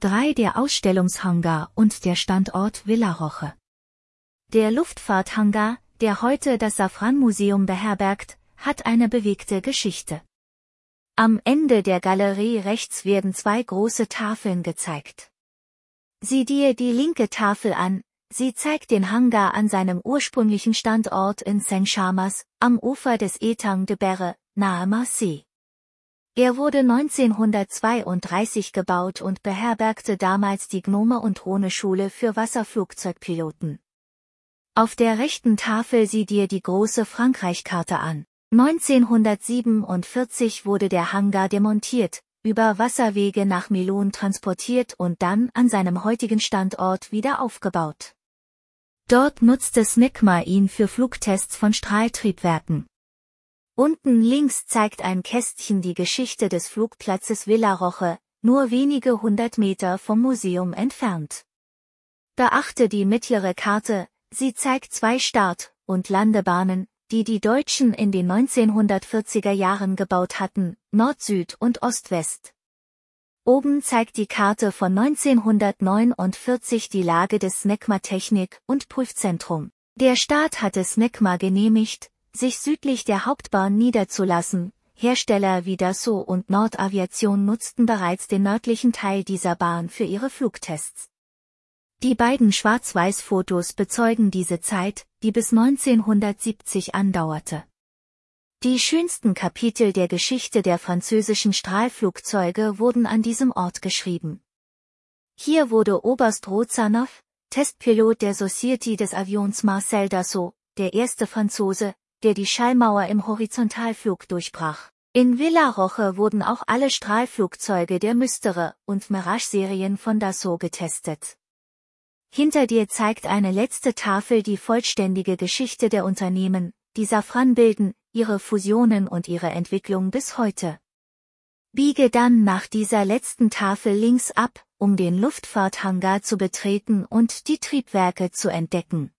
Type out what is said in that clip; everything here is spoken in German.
3 der Ausstellungshangar und der Standort Villaroche. Der Luftfahrthangar, der heute das Safran-Museum beherbergt, hat eine bewegte Geschichte. Am Ende der Galerie rechts werden zwei große Tafeln gezeigt. Sieh dir die linke Tafel an, sie zeigt den Hangar an seinem ursprünglichen Standort in Saint-Chamas, am Ufer des Etang de Berre, nahe Marseille. Er wurde 1932 gebaut und beherbergte damals die Gnome- und Rhone-Schule für Wasserflugzeugpiloten. Auf der rechten Tafel sieh dir die große Frankreich-Karte an. 1947 wurde der Hangar demontiert, über Wasserwege nach Melun transportiert und dann an seinem heutigen Standort wieder aufgebaut. Dort nutzte SNICMA ihn für Flugtests von Strahltriebwerken. Unten links zeigt ein Kästchen die Geschichte des Flugplatzes Villaroche, nur wenige hundert Meter vom Museum entfernt. Beachte die mittlere Karte, sie zeigt zwei Start- und Landebahnen, die die Deutschen in den 1940er Jahren gebaut hatten, Nord-Süd und Ost-West. Oben zeigt die Karte von 1949 die Lage des SNECMA Technik- und Prüfzentrum. Der Staat hatte SNECMA genehmigt, sich südlich der Hauptbahn niederzulassen. Hersteller wie Dassault und Nordaviation nutzten bereits den nördlichen Teil dieser Bahn für ihre Flugtests. Die beiden Schwarz-Weiß-Fotos bezeugen diese Zeit, die bis 1970 andauerte. Die schönsten Kapitel der Geschichte der französischen Strahlflugzeuge wurden an diesem Ort geschrieben. Hier wurde Oberst Rozanow, Testpilot der Société des Avions Marcel Dassault, der erste Franzose, der die Schallmauer im Horizontalflug durchbrach. In Villaroche wurden auch alle Strahlflugzeuge der Mystere und Mirage-Serien von Dassault getestet. Hinter dir zeigt eine letzte Tafel die vollständige Geschichte der Unternehmen, die Safran bilden, ihre Fusionen und ihre Entwicklung bis heute. Biege dann nach dieser letzten Tafel links ab, um den Luftfahrthangar zu betreten und die Triebwerke zu entdecken.